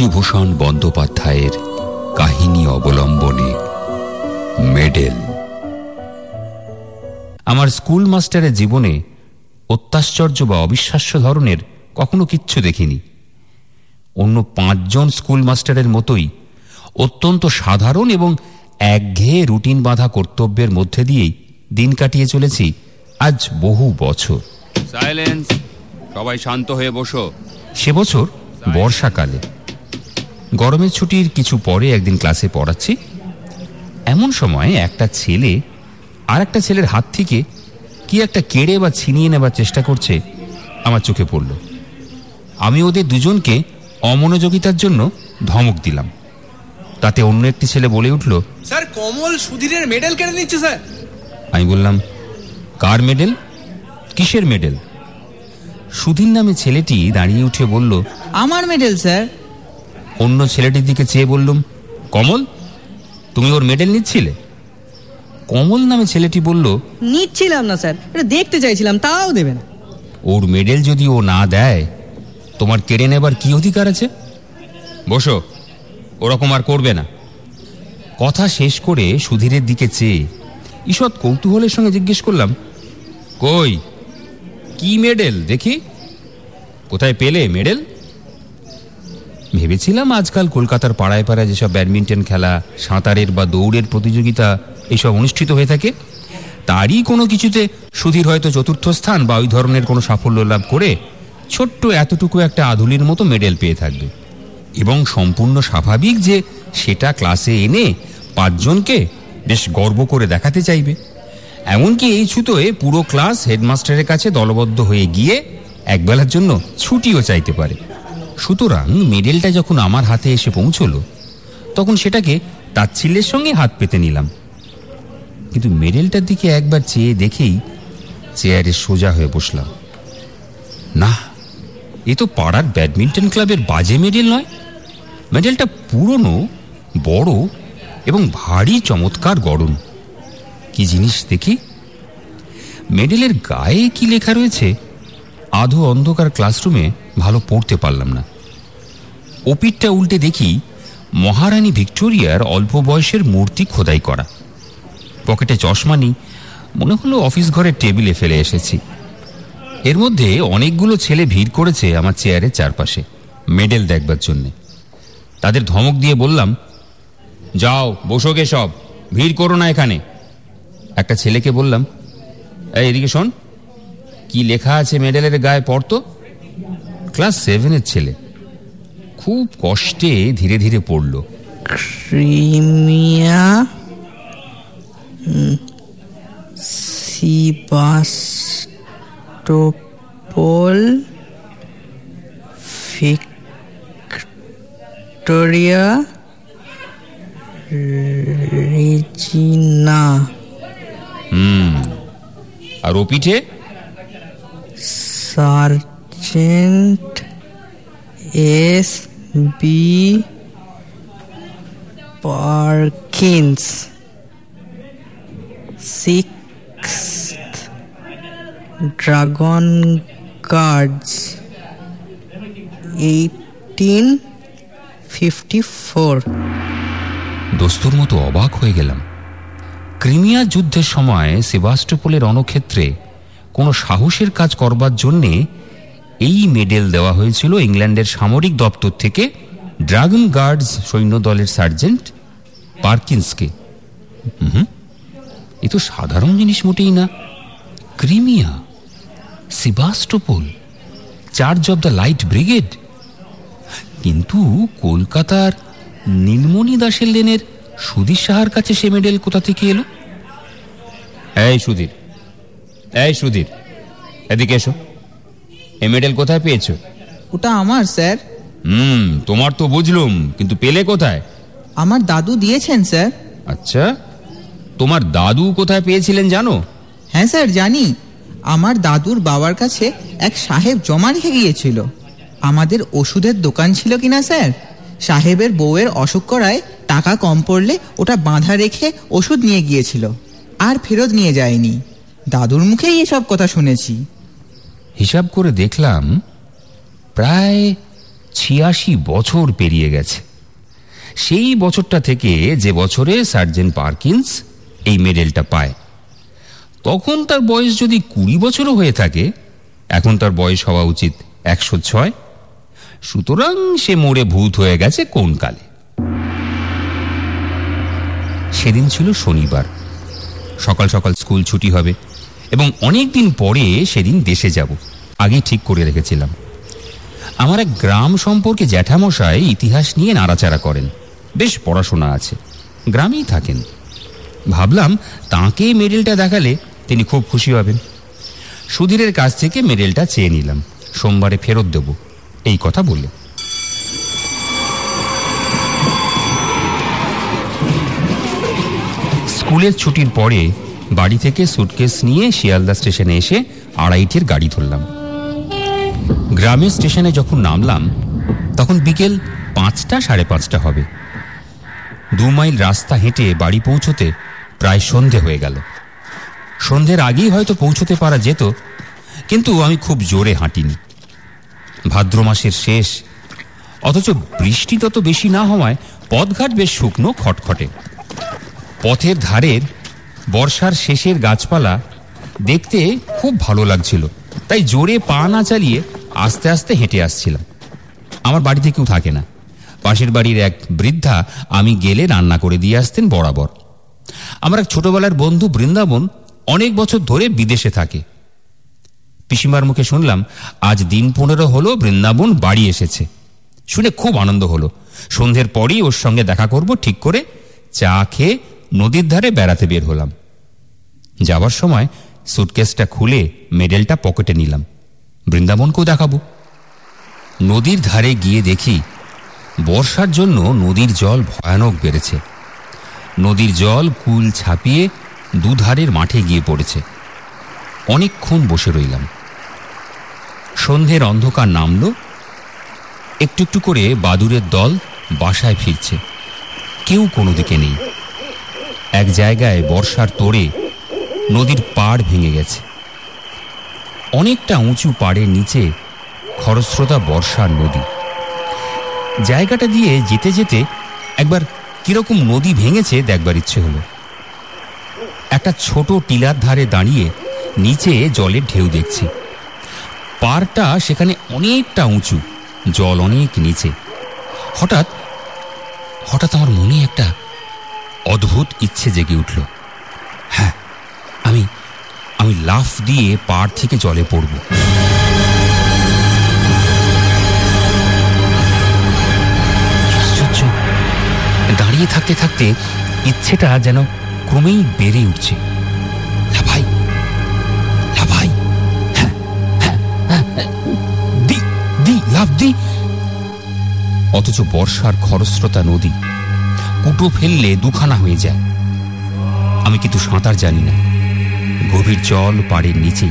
বিভূতিভূষণ বন্দ্যোপাধ্যায়ের কাহিনী অবলম্বনে মেডেল। আমার স্কুল মাস্টারের জীবনে অত্যাশ্চর্য বা অবিশ্বাস্য ধরনের কখনো কিচ্ছু দেখিনি। অন্য পাঁচজন স্কুল মাস্টারের মতোই অত্যন্ত সাধারণ এবং একঘেয়ে রুটিন বাঁধা কর্তব্যের মধ্যে দিয়েই দিন কাটিয়ে চলেছি আজ বহু বছর। সাইলেন্স সবাই শান্ত হয়ে বসো। সে বছর বর্ষাকালে। গরমের ছুটির কিছু পরে একদিন ক্লাসে পড়াচ্ছি। এমন সময় একটা ছেলে আর একটা ছেলের হাত থেকে কি একটা কেড়ে বা ছিনিয়ে নেবার চেষ্টা করছে আমার চোখে পড়ল। আমি ওদের দুজনকে অমনোযোগিতার জন্য ধমক দিলাম। তাতে অন্য একটি ছেলে বলে উঠল স্যার কমল সুধীরের মেডেল কেড়ে নিচ্ছে স্যার। আমি বললাম কার মেডেল? কিসের মেডেল? সুধীর নামে ছেলেটি দাঁড়িয়ে উঠে বলল আমার মেডেল স্যার। অন্য ছেলেটির দিকে চেয়ে বললুম কমল তুমি ওর মেডেল নিচ্ছিলে? কমল নামে ছেলেটি বলল নিচ্ছিলাম না স্যার। এটা দেখতে চাইছিলাম তাও দেবে না। ওর মেডেল যদি ও না দেয় তোমার কেড়ে নেবার কি অধিকার আছে? বসো ওরকম আর করবে না। কথা শেষ করে সুধীরের দিকে চেয়ে ঈষৎ কৌতূহলের সঙ্গে জিজ্ঞেস করলাম কই কি মেডেল দেখি? কোথায় পেলে মেডেল? ভেবেছিলাম আজকাল কলকাতার পাড়ায় পাড়ায় যেসব ব্যাডমিন্টন খেলা, সাঁতারের বা দৌড়ের প্রতিযোগিতা এইসব অনুষ্ঠিত হয়ে থাকে, তারই কোনো কিছুতে সুধীর হয়তো চতুর্থ স্থান বা ওই ধরনের কোনো সাফল্য লাভ করে ছোট্ট এতটুকু একটা আধুলির মতো মেডেল পেয়ে থাকবে। এবং সম্পূর্ণ স্বাভাবিক যে সেটা ক্লাসে এনে পাঁচজনকে বেশ গর্ব করে দেখাতে চাইবে। এমনকি এই ছুতোয় পুরো ক্লাস হেডমাস্টারের কাছে দলবদ্ধ হয়ে গিয়ে একবেলার জন্য ছুটিও চাইতে পারে। সুতরাং মেডেলটা যখন আমার হাতে এসে পৌঁছল, তখন সেটাকে তাচ্ছিল্যের সঙ্গে হাত পেতে নিলাম। কিন্তু মেডেলটার দিকে একবার চেয়ে দেখেই চেয়ারে সোজা হয়ে বসলাম। না, এ তো পাড়ার ব্যাডমিন্টন ক্লাবের বাজে মেডেল নয়। মেডেলটা পুরনো, বড় এবং ভারী চমৎকার গরম কি জিনিস দেখি? মেডেলের গায়ে কি লেখা রয়েছে? আধো অন্ধকার ক্লাসরুমে ভালো পড়তে পারলাম না। ওপিটটা উল্টে দেখি মহারানী ভিক্টোরিয়ার অল্প বয়সের মূর্তি খোদাই করা। পকেটে চশমা নেই, মনে হলো অফিস ঘরের টেবিলে ফেলে এসেছি। এর মধ্যে অনেকগুলো ছেলে ভিড় করেছে আমার চেয়ারের চারপাশে, মেডেল দেখবার জন্যে। তাদের ধমক দিয়ে বললাম, যাও বসোগে সব, ভিড় করো না এখানে। একটা ছেলেকে বললাম, এই এদিকে শোন, কি লেখা আছে মেডেলের গায়ে পড়তো? ক্লাস সেভেনের ছেলে। খুব কষ্টে ধীরে ধীরে পড়ল। Crimea সিবাস্টোপোল Victoria Regina. আর ও পিঠে? Sergeant Parkins six dragoon guards eighteen fifty four দস্তুর মতো অবাক হয়ে গেলাম। ক্রিমিয়া যুদ্ধের সময় সেবাস্টোপোলের রণক্ষেত্রে কোনো সাহসের কাজ করবার জন্যে এই মেডেল দেওয়া হয়েছিল ইংল্যান্ডের সামরিক দপ্তর থেকে ড্রাগন গার্ডস সৈন্যদলের সার্জেন্ট পার্কিন্সকে। হুম এ তো সাধারণ জিনিস মোটেই না। Crimea, Sebastopol, charge of the light brigade. কিন্তু কলকাতার নীলমণি দাসের লেনের সুধীর সাহার কাছে সে মেডেল কোথা থেকে এলো? এই সুধীর এই সুধীর, এদিকে এসো। এ মেডেল কোথায় পেয়েছ? ওটা আমার স্যার। হুম তোমার তো বুঝলুম কিন্তু পেলে কোথায়? আমার দাদু দিয়েছেন স্যার। আচ্ছা তোমার দাদু কোথায় পেয়েছিলেন জানো? হ্যাঁ স্যার জানি। আমার দাদুর বাবার কাছে এক সাহেব জমা রেখে গিয়েছিল। আমাদের ওষুধের দোকান ছিল কিনা স্যার? সাহেবের বউয়ের অসুখ করায় টাকা কম পড়লে ওটা বাঁধা রেখে ওষুধ নিয়ে গিয়েছিল। আর ফেরত নিয়ে যায়নি। দাদুর মুখেই এসব কথা শুনেছি। হিসাব করে দেখলাম প্রায় ছিয়াশি বছর পেরিয়ে গেছে। সেই বছরটা থেকে যে বছরে সার্জেন্ট পার্কিন্স এই মেডেলটা পায়, তখন তার বয়স যদি কুড়ি বছরও হয়ে থাকে, এখন তার বয়স হওয়া উচিত একশো ছয়। সুতরাং সে মোড়ে ভূত হয়ে গেছে কোন কালে। সেদিন ছিল শনিবার। সকাল সকাল স্কুল ছুটি হবে। এবং অনেক দিন পরে সেদিন দেশে যাব। আগেই ঠিক করে রেখেছিলাম। আমার এক গ্রাম সম্পর্কে জ্যাঠামশাই ইতিহাস নিয়ে নাড়াচাড়া করেন। বেশ পড়াশোনা আছে। গ্রামেই থাকেন। ভাবলাম তাঁকে মেডেলটা দেখালে তিনি খুব খুশি হবেন। সুধীরের কাছ থেকে মেডেলটা চেয়ে নিলাম। সোমবারে ফেরত দেব। এই কথা বললে স্কুলের ছুটির পরে বাড়ি থেকে সুটকেস নিয়ে শিয়ালদা স্টেশনে এসে আড়াইটের গাড়ি ধরলাম। গ্রামের স্টেশনে যখন নামলাম, তখন বিকেল পাঁচটা সাড়ে পাঁচটা হবে। দু মাইল রাস্তা হেঁটে বাড়ি পৌঁছতে প্রায় সন্ধে হয়ে গেল। সন্ধ্যের আগেই হয়তো পৌঁছতে পারা যেত, কিন্তু আমি খুব জোরে হাঁটিনি। ভাদ্র মাসের শেষ, অথচ বৃষ্টি তত বেশি না হওয়ায় পথঘাট বেশ শুকনো, খটখটে। পথের ধারের বর্ষার শেষের গাছপালা দেখতে খুব ভালো লাগছিল। তাই জোরে পা না চালিয়ে আস্তে আস্তে হেঁটে আসছিলাম। আমার বাড়িতে কেউ থাকে না। পাশের বাড়ির এক বৃদ্ধা আমি গেলে রান্না করে দিয়ে আসতেন বরাবর। আমার এক ছোটবেলার বন্ধু বৃন্দাবন অনেক বছর ধরে বিদেশে থাকে। পিসিমার মুখে শুনলাম, আজ দিন পনেরো হলো বৃন্দাবন বাড়ি এসেছে। শুনে খুব আনন্দ হলো। সন্ধ্যের পরই ওর সঙ্গে দেখা করব, ঠিক করে চা খেয়ে নদীর ধারে বেড়াতে বের হলাম। যাবার সময় সুটকেসটা খুলে মেডেলটা পকেটে নিলাম। বৃন্দাবনকেও দেখাবো। নদীর ধারে গিয়ে দেখি বর্ষার জন্য নদীর জল ভয়ানক বেড়েছে। নদীর জল কুল ছাপিয়ে দুধারের মাঠে গিয়ে পড়েছে। অনেকক্ষণ বসে রইলাম। সন্ধ্যের অন্ধকার নামল। একটু একটু করে বাদুরের দল বাসায় ফিরছে। কেউ কোনো দিকে নেই। এক জায়গায় বর্ষার তোড়ে নদীর পাড় ভেঙে গেছে। অনেকটা উঁচু পাড়ের নিচে খরস্রোতা বর্ষার নদী। জায়গাটা দিয়ে যেতে যেতে একবার কীরকম নদী ভেঙেছে দেখবার ইচ্ছে হলো। একটা ছোট টিলার ধারে দাঁড়িয়ে নিচে জলের ঢেউ দেখছি। পাড়টা সেখানে অনেকটা উঁচু, জল অনেক নিচে। হঠাৎ হঠাৎ আমার মনে একটা অদ্ভুত ইচ্ছে জেগে উঠল। হ্যাঁ আমি আমি লাফ দিয়ে পাড় থেকে জলে পড়ব। দাঁড়িয়ে থাকতে থাকতে ইচ্ছেটা যেন ক্রমেই বেড়ে উঠছে। লাভাই লাভাই হ্যাঁ হ্যাঁ হ্যাঁ, দি দি লাভ দি। অথচ বর্ষার খরস্রোতা নদী কুটো ফেললে দুখানা হয়ে যায়। আমি কিন্তু সাঁতার জানি না। গভীর জল পাড়ের নিচেই।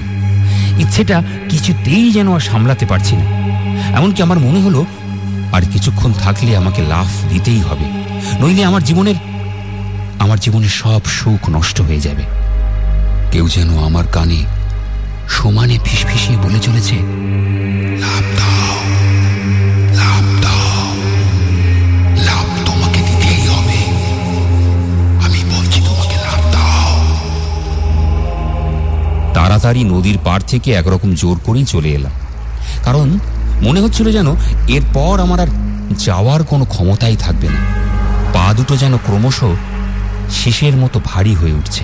ইচ্ছেটা কিছুতেই যেন আর সামলাতে পারছি না। এমনকি আমার মনে হলো, আর কিছুক্ষণ থাকলে আমাকে লাফ দিতেই হবে। নইলে আমার জীবনের আমার জীবনের সব সুখ নষ্ট হয়ে যাবে। কেউ যেন আমার কানে সমানে ফিসফিসিয়ে বলে চলেছে তাড়াতাড়ি নদীর পাড় থেকে একরকম জোর করেই চলে এলাম। কারণ মনে হচ্ছিল যেন এরপর আমার আর যাওয়ার কোনো ক্ষমতাই থাকবে না। পা দুটো যেন ক্রমশ শেষের মতো ভারী হয়ে উঠছে।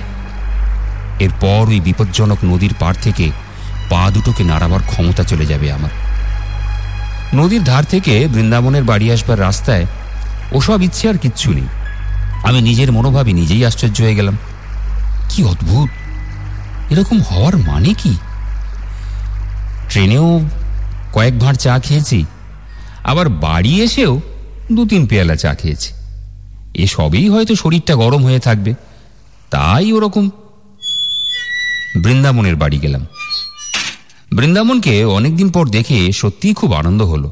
এরপর ওই বিপজ্জনক নদীর পাড় থেকে পা দুটোকে নাড়াবার ক্ষমতা চলে যাবে আমার। নদীর ধার থেকে বৃন্দাবনের বাড়ি আসবার রাস্তায় ওসব ইচ্ছে আর কিচ্ছু নেই। আমি নিজের মনোভাবে নিজেই আশ্চর্য হয়ে গেলাম। কি অদ্ভুত! এরকম হওয়ার মানে কি? ট্রেনেও কয়েক ভাঁড় চা খেয়েছি, আবার বাড়ি এসেও দু তিন পেয়ালা চা খেয়েছি। এসবেই হয়তো শরীরটা গরম হয়ে থাকবে, তাই ওরকম। বৃন্দাবনের বাড়ি গেলাম। বৃন্দাবনকে অনেকদিন পর দেখে সত্যিই খুব আনন্দ হলো।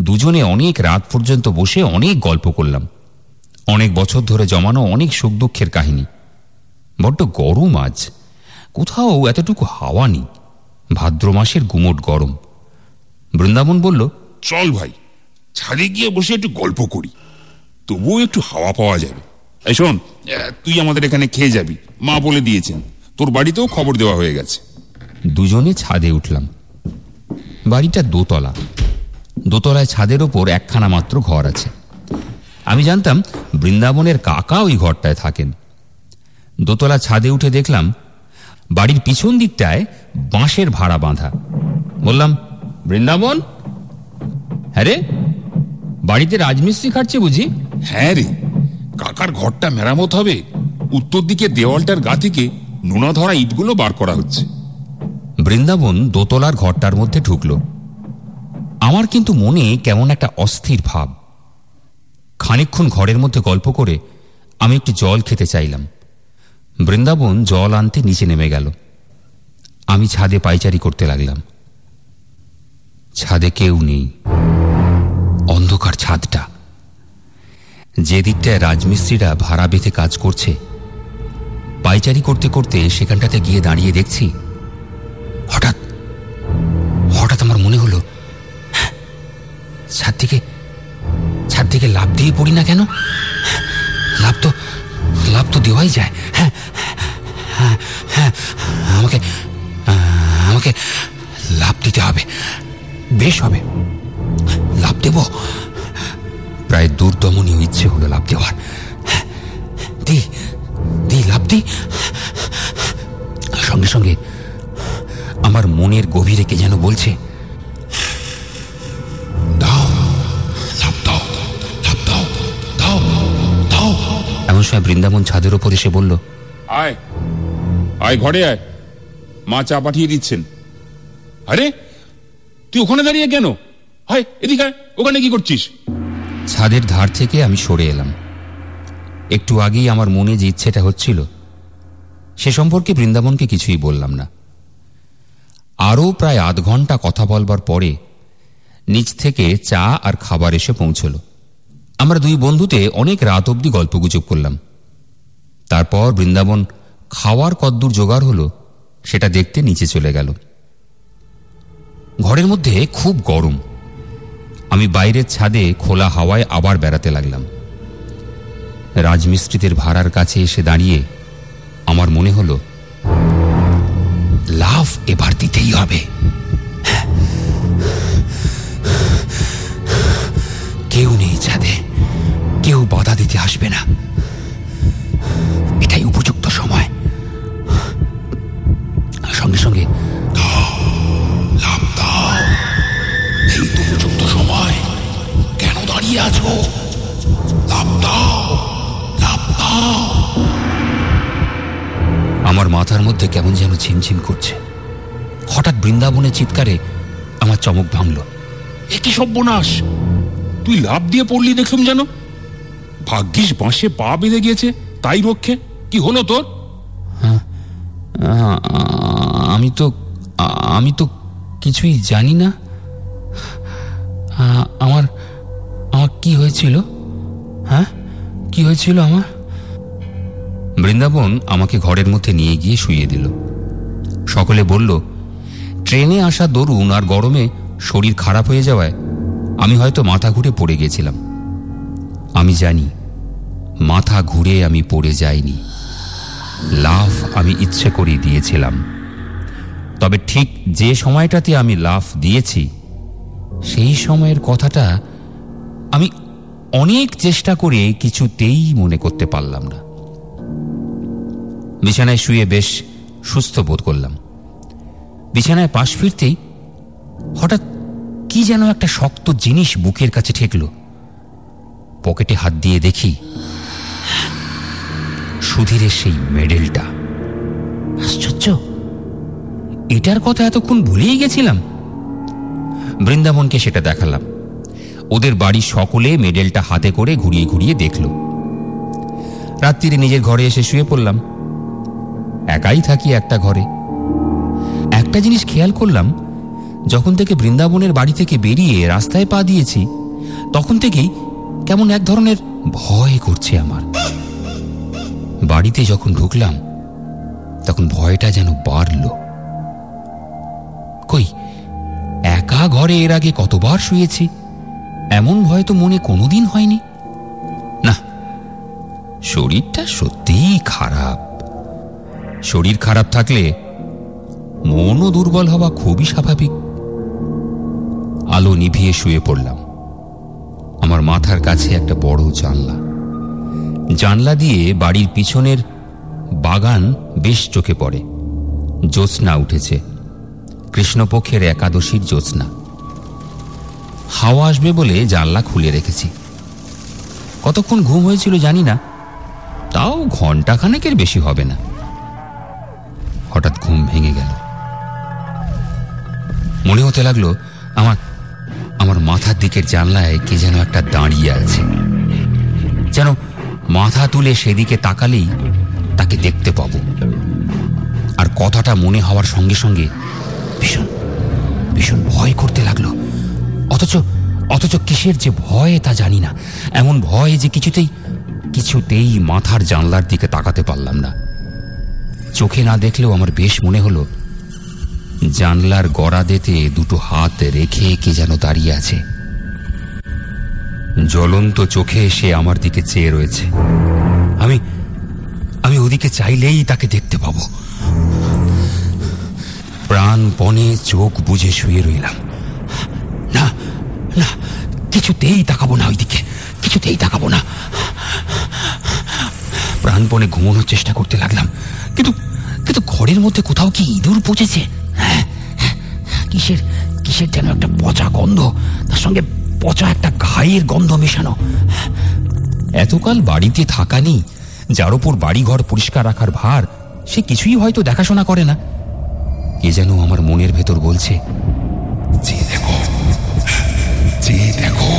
দুজনে অনেক রাত পর্যন্ত বসে অনেক গল্প করলাম। অনেক বছর ধরে জমানো অনেক সুখ দুঃখের কাহিনী। বড্ড গরম আজ। কোথাও এতটুকু হাওয়া নেই। ভাদ্র মাসের গুমোট গরম। বৃন্দাবন বলল চল ভাই ছাদে গিয়ে বসে একটু গল্প করি। তবুও একটু হাওয়া পাওয়া যাবে। এই শোন তুই আমাদের এখানে খেয়ে যাবি। মা বলে দিয়েছেন তোর বাড়িতেও খবর দেওয়া হয়ে গেছে। দুজনে ছাদে উঠলাম। বাড়িটা দোতলা। দোতলায় ছাদের ওপর একখানা মাত্র ঘর আছে। আমি জানতাম বৃন্দাবনের কাকা ওই ঘরটায় থাকেন। দোতলা ছাদে উঠে দেখলাম বাড়ির পিছন দিকটায় বাঁশের ভাড়া বাঁধা। বললাম বৃন্দাবন? হ্যাঁ রে বাড়িতে রাজমিস্ত্রি খাটছে বুঝি? হ্যাঁ রে কাকার ঘরটা মেরামত হবে। উত্তর দিকে দেওয়ালটার গা থেকে নোনা ধরা ইটগুলো বার করা হচ্ছে। বৃন্দাবন দোতলার ঘরটার মধ্যে ঢুকল। আমার কিন্তু মনে কেমন একটা অস্থির ভাব। খানিকক্ষণ ঘরের মধ্যে গল্প করে আমি একটু জল খেতে চাইলাম। বৃন্দাবন জল আনতে নিচে নেমে গেল। আমি ছাদে পাইচারি করতে লাগলাম। ছাদে কেউ নেই। অন্ধকার ছাদটা। যে দিকটায় রাজমিস্ত্রিরা ভাড়া বেঁধে কাজ করছে, পাইচারি করতে করতে সেখানটাতে গিয়ে দাঁড়িয়ে দেখছি, হঠাৎ হঠাৎ আমার মনে হলো, ছাদ থেকে ছাদ থেকে লাভ দিয়ে পড়ি না কেন? লাভ তো লাভ তো দেওয়াই যায়। হ্যাঁ হ্যাঁ, হ্যাঁ আমাকে আমাকে লাভ দিতে হবে। বেশ হবে। লাভ দেব? প্রায় দুর্দমনীয় ইচ্ছে হলো লাভ দেওয়ার। হ্যাঁ, দি দি লাভ দি। সঙ্গে সঙ্গে আমার মনের গভীরে কে যেন বলছে এমন বৃন্দাবন ছাদের ওপর এসে বলল আয় আয় ঘরে আয়। মা চা পাঠিয়ে দিচ্ছেন। আরে তুই ওখানে দাঁড়িয়ে কেন? হয় এদিকে ওখানে কি করছিস? ছাদের ধার থেকে আমি সরে এলাম। একটু আগেই আমার মনে যে ইচ্ছেটা হচ্ছিল সে সম্পর্কে বৃন্দাবনকে কিছুই বললাম না। আরও প্রায় আধ ঘণ্টা কথা বলবার পরে নিচ থেকে চা আর খাবার এসে পৌঁছল। আমরা দুই বন্ধুতে অনেক রাত অবধি গল্পগুজব করলাম। তারপর বৃন্দাবন খাওয়ার কদ্দূর জোগাড় হলো, সেটা দেখতে নিচে চলে গেল। ঘরের মধ্যে খুব গরম। আমি বাইরের ছাদে খোলা হাওয়ায় আবার বেড়াতে লাগলাম। রাজমিস্ত্রিদের ভাড়ার কাছে এসে দাঁড়িয়ে আমার মনে হলো লাভ এবার দিতেই হবে। কেউ বাধা দিতে আসবে না। এটাই উপযুক্ত সময়। সঙ্গে সঙ্গে উপযুক্ত সময় কেন দাঁড়িয়ে আছো আমার মাথার মধ্যে কেমন যেন ঝিমঝিম করছে। হঠাৎ বৃন্দাবনের চিৎকারে আমার চমক ভাঙল। এ কি সর্বনাশ? তুই লাভ দিয়ে পড়লি দেখলাম যেন। ভাগ্যিস বাঁশে পা বেঁধে গিয়েছে তাই রক্ষে। কি হলো তোর? আ- আমি তো আমি তো কিছুই জানি না। আমার আমার কি হয়েছিল? হ্যাঁ কি হয়েছিল আমার? বৃন্দাবন আমাকে ঘরের মধ্যে নিয়ে গিয়ে শুইয়ে দিল। সকলে বলল ট্রেনে আসা দরুন আর গরমে শরীর খারাপ হয়ে যাওয়ায় আমি হয়তো মাথা ঘুরে পড়ে গেছিলাম। আমি জানি মাথা ঘুরে আমি পড়ে যাইনি। লাফ আমি ইচ্ছে করেই দিয়েছিলাম। তবে ঠিক যে সময়টাতে আমি লাফ দিয়েছি, সেই সময়ের কথাটা আমি অনেক চেষ্টা করে কিছুতেই মনে করতে পারলাম না। বিছানায় শুয়ে বেশ সুস্থ বোধ করলাম। বিছানায় পাশ ফিরতেই হঠাৎ কি যেন একটা শক্ত জিনিস বুকের কাছে ঠেকল। পকেটে হাত দিয়ে দেখি সুধীরের সেই মেডেলটা। আশ্চর্য! এটার কথা এতক্ষণ ভুলেই গেছিলাম। বৃন্দাবনকে সেটা দেখালাম। ওদের বাড়ির সকলে মেডেলটা হাতে করে ঘুরিয়ে ঘুরিয়ে দেখল। রাত্রিরে নিজের ঘরে এসে শুয়ে পড়লাম। একাই থাকি একটা ঘরে। একটা জিনিস খেয়াল করলাম, যখন থেকে বৃন্দাবনের বাড়ি থেকে বেরিয়ে রাস্তায় পা দিয়েছি, তখন থেকেই কেমন এক ধরনের ভয় করছে আমার। বাড়িতে যখন ঢুকলাম, তখন ভয়টা যেন বাড়ল। কই, একা ঘরে এর আগে কতবার শুয়েছি? এমন ভয় তো মনে কোনোদিন হয়নি। না, শরীরটা সত্যিই খারাপ। শরীর খারাপ থাকলে মনও দুর্বল হওয়া খুবই স্বাভাবিক। আলো নিভিয়ে শুয়ে পড়লাম। আমার মাথার কাছে একটা বড় জানলা। জানলা দিয়ে বাড়ির পিছনের বাগান বেশ চোখে পড়ে। জ্যোৎস্না উঠেছে। কৃষ্ণপক্ষের একাদশীর জ্যোৎস্না। হাওয়া আসবে বলে জানলা খুলে রেখেছি। কতক্ষণ ঘুম হয়েছিল জানি না। তাও ঘণ্টা খানেকের বেশি হবে না। হঠাৎ ঘুম ভেঙে গেল। মনে হতে লাগল, আমার আমার মাথার দিকের জানলায় কে যেন একটা দাঁড়িয়ে আছে। যেন মাথা তুলে সেদিকে তাকালেই তাকে দেখতে পাবো। আর কথাটা মনে হওয়ার সঙ্গে সঙ্গে ভীষণ ভীষণ ভয় করতে লাগল। অথচ অথচ কিসের যে ভয় তা জানি না। এমন ভয় যে কিছুতেই কিছুতেই মাথার জানলার দিকে তাকাতে পারলাম না। চোখে না দেখলেও আমার বেশ মনে হলো, জানলার গড়াদেতে দুটো হাত রেখে কে যেন দাঁড়িয়ে আছে। জ্বলন্ত চোখে এসে আমার দিকে চেয়ে রয়েছে। আমি আমি ওদিকে চাইলেই তাকে দেখতে পাবো। প্রাণপণে চোখ বুঝে শুয়ে রইলাম। না না কিছুতেই তাকাবো না ওইদিকে কিছুতেই তাকাবো না। প্রাণপণে ঘুমানোর চেষ্টা করতে লাগলাম কিন্তু কিন্তু ঘরের মধ্যে কোথাও কি ইঁদুর পচেছে? হ্যাঁ, হ্যাঁ, কিসের কিসের যেন একটা পচা গন্ধ তার সঙ্গে পচা একটা ঘায়ের গন্ধ মেশানো। এতকাল বাড়িতে থাকা নেই, যার ওপর বাড়িঘর পরিষ্কার রাখার ভার, সে কিছুই হয়তো দেখাশোনা করে না। কে যেন আমার মনের ভেতর বলছে, যে দেখো যে দেখো,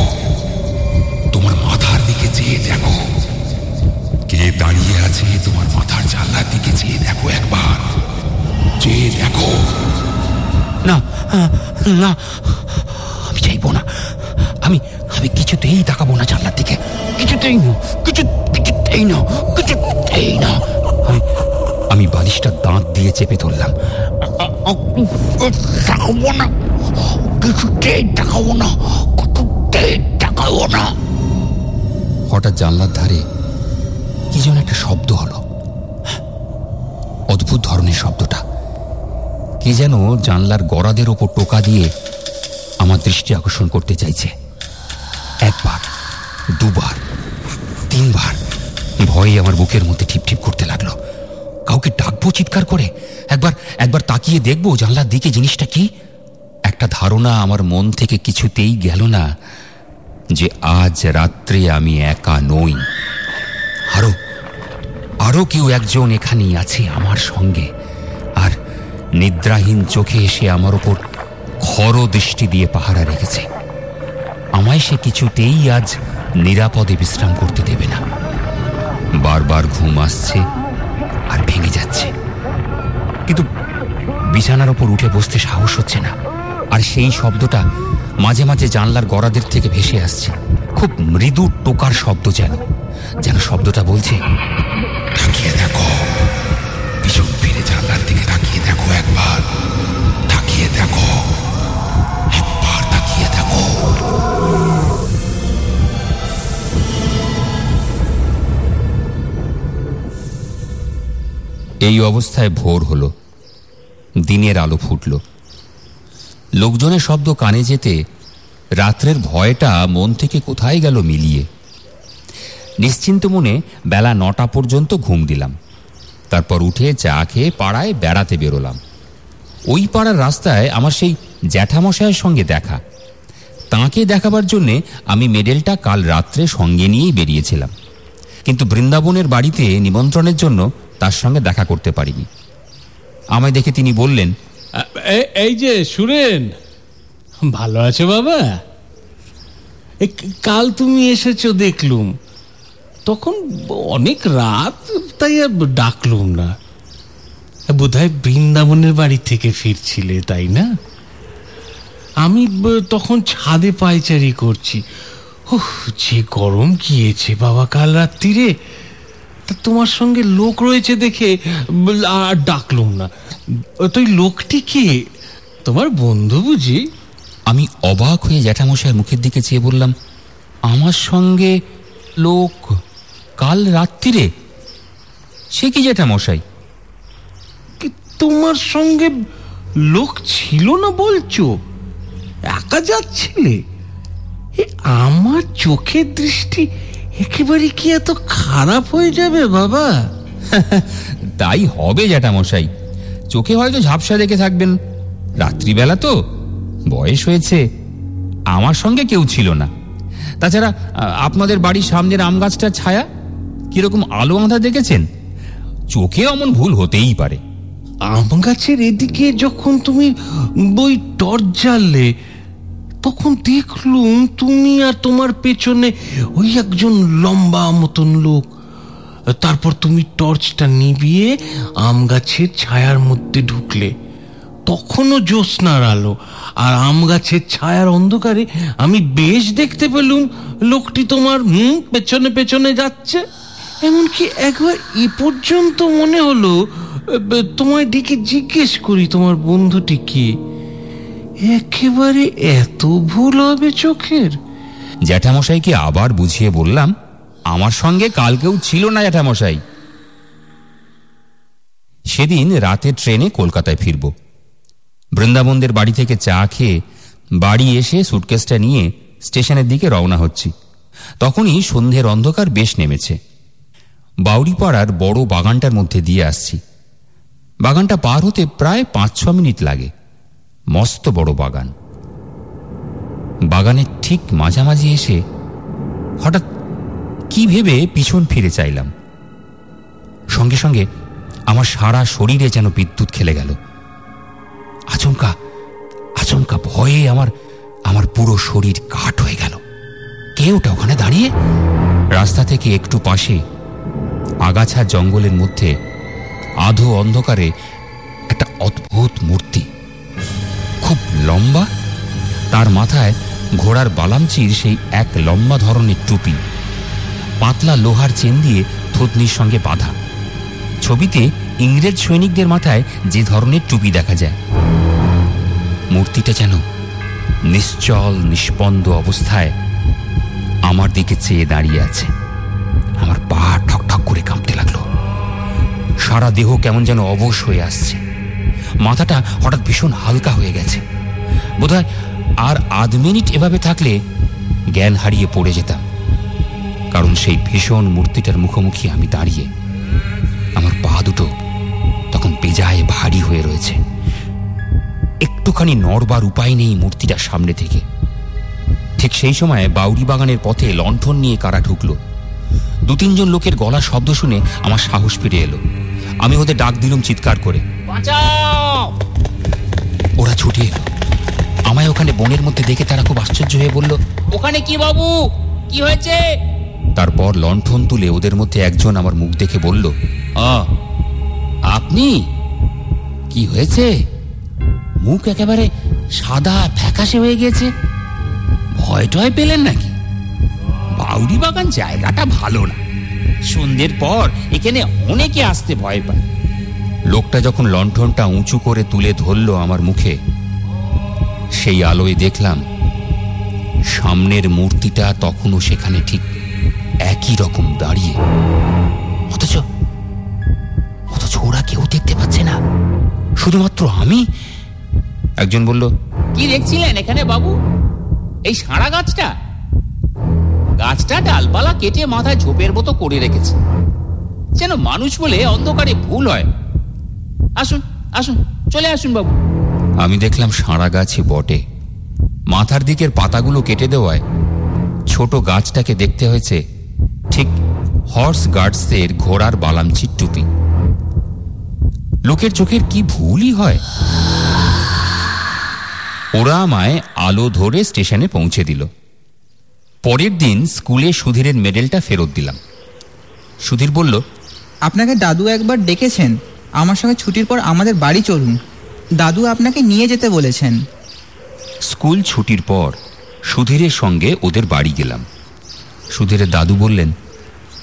তোমার মাথার দিকে চেয়ে দেখো, কে দাঁড়িয়ে আছে তোমার মাথার জানলার দিকে চেয়ে দেখো একবার চেয়ে দেখো। না না, আমি চাইব না। আমি আমি কিছুতেই তাকাবো না জানলার দিকে। কিছুতেই না, কিছু কিছুতেই না কিছুতেই না। আমি বালিশটা দাঁত দিয়ে চেপে ধরলাম। তাকাবো না, কিছুতেই তাকাবো না, কিছুতেই তাকাবো না। হঠাৎ জানলার ধারে কি যেন একটা শব্দ হলো। অদ্ভুত ধরনের শব্দটা। কে যেন জানলার গড়াদের ওপর টোকা দিয়ে আমার দৃষ্টি আকর্ষণ করতে চাইছে। একবার, দুবার, তিনবার ভয়ে আমার বুকের মধ্যে ঠিপ ঠিপ করতে লাগল। কাউকে ডাকবো চিৎকার করে? একবার একবার তাকিয়ে দেখব জানলার দিকে জিনিসটা কি? একটা ধারণা আমার মন থেকে কিছুতেই গেল না যে আজ রাত্রে আমি একা নই। আরও আরও কেউ একজন এখানেই আছে আমার সঙ্গে। আর নিদ্রাহীন চোখে এসে আমার ওপর খর দৃষ্টি দিয়ে পাহারা রেখেছে। আমায় সে কিছুতেই আজ নিরাপদে বিশ্রাম করতে দেবে না। বারবার ঘুম আসছে আর ভেঙে যাচ্ছে। কিন্তু বিছানার ওপর উঠে বসতে সাহস হচ্ছে না। আর সেই শব্দটা মাঝে মাঝে জানলার গড়াদের থেকে ভেসে আসছে। খুব মৃদু টোকার শব্দ যেন। যেন শব্দটা বলছে দেখো, পিছন ফিরে জানলার দিকে এই অবস্থায় ভোর হলো। দিনের আলো ফুটল। লোকজনের শব্দ কানে যেতে রাত্রের ভয়টা মন থেকে কোথায় গেল মিলিয়ে। নিশ্চিন্ত মনে বেলা নটা পর্যন্ত ঘুম দিলাম। তারপর উঠে চা খেয়ে পাড়ায় বেড়াতে বেরোলাম। ওই পাড়ার রাস্তায় আমার সেই জ্যাঠামশায়ের সঙ্গে দেখা। তাঁকে দেখাবার জন্যে আমি মেডেলটা কাল রাত্রে সঙ্গে নিয়েই বেরিয়েছিলাম। কিন্তু বৃন্দাবনের বাড়িতে নিমন্ত্রণের জন্য তার সঙ্গে দেখা করতে পারিনি। আমায় দেখে তিনি বললেন এই যে সুরেন, ভালো আছো বাবা? কাল তুমি এসেছ দেখলুম। তখন অনেক রাত, তাই আর ডাকলুম না। বোধহয় বৃন্দাবনের বাড়ি থেকে ফিরছিলে, তাই না? আমি তখন ছাদে পায়চারি করছি। যে গরম গিয়েছে বাবা কাল রাত্রিরে। তোমার সঙ্গে লোক রয়েছে দেখে আর ডাকলুম না। তুই লোকটি কে? তোমার বন্ধু বুঝি? আমি অবাক হয়ে জ্যাঠামশাইয়ের মুখের দিকে চেয়ে বললাম আমার সঙ্গে লোক কাল রাত্রিরে? সে কি জ্যাঠামশাই? কি তোমার সঙ্গে লোক ছিল না বলছো? একা যাচ্ছিলে? আমার চোখের দৃষ্টি একেবারে কি এত খারাপ হয়ে যাবে বাবা? তাই হবে জ্যাঠামশাই। চোখে হয়তো ঝাপসা দেখে থাকবেন। রাত্রিবেলা তো বয়স হয়েছে। আমার সঙ্গে কেউ ছিল না। তাছাড়া আপনাদের বাড়ির সামনের আম গাছটার ছায়া কীরকম আলো আঁধা দেখেছেন? চোখে অমন ভুল হতেই পারে। আম গাছের এদিকে যখন তুমি বই টর্চ জ্বাললে তখন দেখলুম তুমি আর তোমার পেছনে ওই একজন লম্বা মতন লোক। তারপর তুমি টর্চটা নিভিয়ে আম গাছের ছায়ার মধ্যে ঢুকলে। তখনও জ্যোৎস্নার আলো, আর আম গাছের ছায়ার অন্ধকারে আমি বেশ দেখতে পেলুম লোকটি তোমার, হুম, পেছনে পেছনে যাচ্ছে। এমনকি একবার এ পর্যন্ত মনে হলো তোমায় ডেকে জিজ্ঞেস করি, তোমার বন্ধুটি কে? একেবারে এত ভুল হবে চোখের। জ্যাঠামশাইকে আবার বুঝিয়ে বললাম? আমার সঙ্গে কাল কেউ ছিল না জ্যাঠামশাই। সেদিন রাতের ট্রেনে কলকাতায় ফিরব। বৃন্দাবনদের বাড়ি থেকে চা খেয়ে বাড়ি এসে সুটকেসটা নিয়ে স্টেশনের দিকে রওনা হচ্ছি। তখনই সন্ধ্যের অন্ধকার বেশ নেমেছে। বাউরিপাড়ার বড় বাগানটার মধ্যে দিয়ে আসছি। বাগানটা পার হতে প্রায় পাঁচ ছ মিনিট লাগে। মস্ত বড় বাগান। বাগানের ঠিক মাঝামাঝি এসে হঠাৎ কি ভেবে পিছন ফিরে চাইলাম। সঙ্গে সঙ্গে আমার সারা শরীরে যেন বিদ্যুৎ খেলে গেল। আচমকা আচমকা ভয়ে আমার আমার পুরো শরীর কাঠ হয়ে গেল। কে ওটা ওখানে দাঁড়িয়ে? রাস্তা থেকে একটু পাশে আগাছা জঙ্গলের মধ্যে আধো অন্ধকারে একটা অদ্ভুত মূর্তি। খুব লম্বা? তার মাথায় ঘোড়ার বালামচির সেই এক লম্বা ধরনের টুপি। পাতলা লোহার চেন দিয়ে থতনির সঙ্গে বাঁধা। ছবিতে ইংরেজ সৈনিকদের মাথায় যে ধরনের টুপি দেখা যায়। মূর্তিটা যেন নিশ্চল, নিষ্পন্দ অবস্থায় আমার দিকে চেয়ে দাঁড়িয়ে আছে। আমার পা ঠক ঠক করে কাঁপতে লাগল। সারা দেহ কেমন যেন অবশ হয়ে আসছে। মাথাটা হঠাৎ ভীষণ হালকা হয়ে গেছে। বোধহয় আর আধ মিনিট এভাবে থাকলে জ্ঞান হারিয়ে পড়ে যেতাম। কারণ সেই ভীষণ মূর্তিটার মুখোমুখি আমি দাঁড়িয়ে আমার পা দুটো তখন বেজায় ভারী হয়ে রয়েছে। একটুখানি নড়বার উপায় নেই মূর্তিটার সামনে থেকে। ঠিক সেই সময় বাউরি বাগানের পথে লণ্ঠন নিয়ে কারা ঢুকলো। দু তিনজন লোকের গলা শব্দ শুনে আমার সাহস ফিরে এলো। আমি ওদের ডাক দিলাম চিৎকার করে। ওরা ছুটে এলো। আমায় ওখানে বনের মধ্যে দেখে তারা খুব আশ্চর্য হয়ে বলল ওখানে কি বাবু? কি হয়েছে? তারপর লণ্ঠন তুলে ওদের মধ্যে একজন আমার মুখ দেখে বলল আপনি? কি হয়েছে? মুখ একেবারে সাদা ফ্যাকাশে হয়ে গেছে ভয় টয় পেলেন নাকি? বাউরি বাগান জায়গাটা ভালো না। সন্ধ্যের পর এখানে অনেকে আসতে ভয় পায়। লোকটা যখন লণ্ঠনটা উঁচু করে তুলে ধরল আমার মুখে সেই আলোয় দেখলাম সামনের মূর্তিটা তখনও সেখানে ঠিক একই রকম দাঁড়িয়ে। অথচ অথচ ওরা কেউ দেখতে পাচ্ছে না। শুধুমাত্র আমি? একজন বলল কি দেখছিলেন এখানে বাবু? এই সারা গাছটা? গাছটা ডালপালা কেটে মাথায় ঝোপের মতো করে রেখেছে। যেন মানুষ বলে অন্ধকারে ভুল হয়। আসুন আসুন, চলে আসুন বাবু। আমি দেখলাম সারা গাছই বটে। মাথার দিকের পাতাগুলো কেটে দেওয়ায় ছোট গাছটাকে দেখতে হয়েছে ঠিক হর্স গার্ডসের ঘোড়ার বালামচির টুপি লোকের চোখের কি ভুলই হয়? ওরা আমায় আলো ধরে স্টেশনে পৌঁছে দিল। পরের দিন স্কুলে সুধীরের মেডেলটা ফেরত দিলাম। সুধীর বলল আপনাকে দাদু একবার ডেকেছেন। আমার সঙ্গে ছুটির পর আমাদের বাড়ি চলুন। দাদু আপনাকে নিয়ে যেতে বলেছেন। স্কুল ছুটির পর সুধীরের সঙ্গে ওদের বাড়ি গেলাম। সুধীরের দাদু বললেন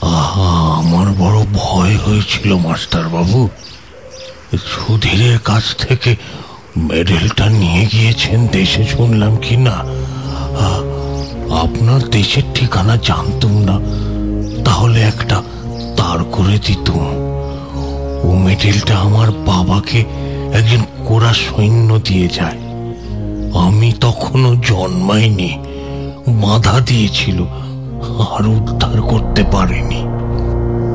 আহা আমার বড় ভয় হয়েছিল মাস্টার বাবু সুধীরের কাছ থেকে মেডেলটা নিয়ে গিয়েছেন দেশে শুনলাম কি না। আপনার দেশের ঠিকানা জানতুম না, তাহলে একটা তার করে দিতুম। ও মেডেলটা আমার বাবাকে একজন কোরা সৈন্য দিয়ে যায়। আমি তখনও জন্মাইনি, বাধা দিয়েছিল, আর উদ্ধার করতে পারেনি।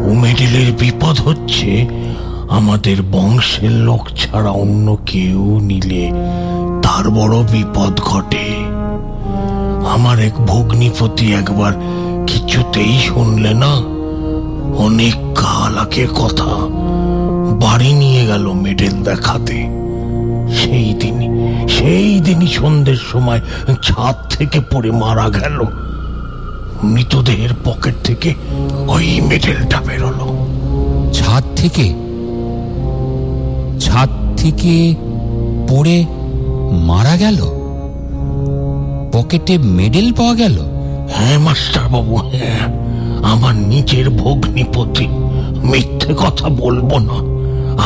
ও মেডেলের বিপদ হচ্ছে, আমাদের বংশের লোক ছাড়া অন্য কেউ নিলে তার বড় বিপদ ঘটে। আমার এক ভগ্নিপতি একবার কিছুতেই শুনলে না? অনেক কাল আগের কথা বাড়ি নিয়ে গেল মেডেল দেখাতে। সেই দিন, সেই দিনই সন্ধ্যের সময় ছাদ থেকে পড়ে মারা গেল। মৃতদেহের পকেট থেকে ওই মেডেলটা বেরোলো। ছাদ থেকে? ছাদ থেকে পড়ে মারা গেল? পকেটে মেডেল পাওয়া গেল? হ্যাঁ মাস্টার বাবু হ্যাঁ। আমার নিজের ভগ্নিপতি। মিথ্যে কথা বলব না।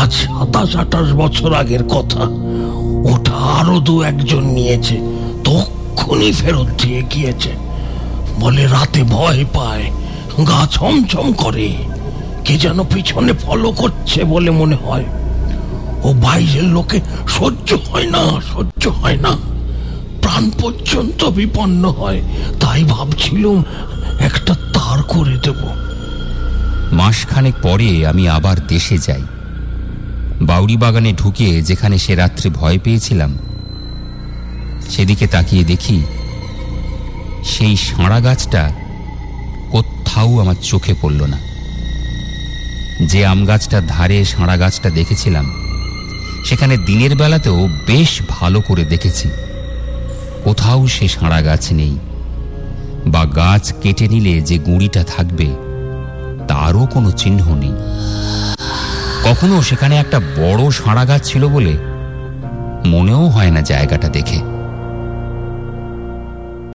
আজ সাতাশ, আঠাশ বছর আগের কথা। ওটা আরও দু একজন নিয়েছে। তক্ষুনি ফেরত দিয়ে গিয়েছে। বলে রাতে ভয় পায়, গা ছমছম করে। কে যেন পিছনে ফলো করছে বলে মনে হয়। ও বাইরের লোকে সহ্য হয় না, সহ্য হয় না। প্রাণ পর্যন্ত বিপন্ন হয়। তাই ভাবছিলুম একটা তার করে দেব। মাসখানেক পরে আমি আবার দেশে যাই। বাউরি বাগানে ঢুকে যেখানে সে রাত্রে ভয় পেয়েছিলাম, সেদিকে তাকিয়ে দেখি সেই সাঁড়া গাছটা কোথাও আমার চোখে পড়ল না। যে আম গাছটার ধারে সাঁড়া গাছটা দেখেছিলাম, সেখানে দিনের বেলাতেও বেশ ভালো করে দেখেছি। কোথাও সে সাঁড়া গাছ নেই বা গাছ কেটে নিলে যে গুঁড়িটা থাকবে, তারও কোনো চিহ্ন নেই। কখনো সেখানে একটা বড় সাঁড়া গাছ ছিল বলে মনেও হয় না জায়গাটা দেখে।